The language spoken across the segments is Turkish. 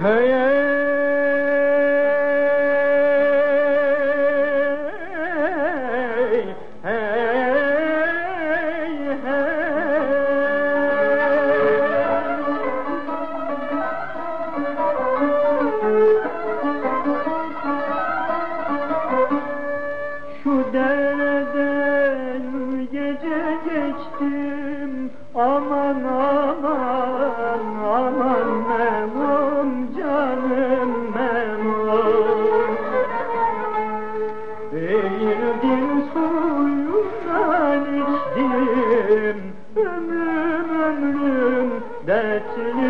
Hey, hey. Şu dereden gece geçtim. Aman aman aman memnun canım memnun. Eğildim suyundan içtim. Ömrüm ömrüm dertli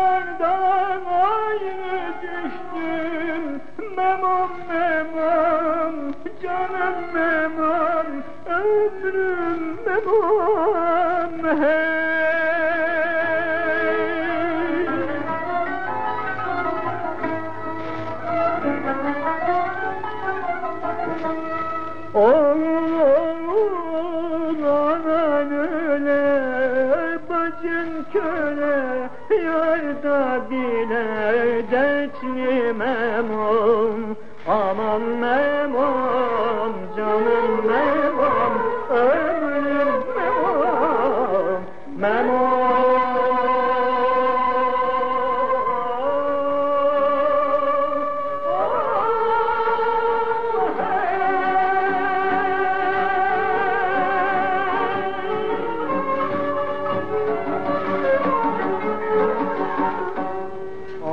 memam Ömrüm memam hey! Oğul anan bacın köle Yarda bile dertli memum Aman memum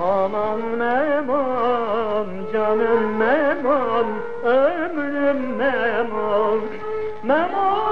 Aman memam canım memam ömrüm memam memam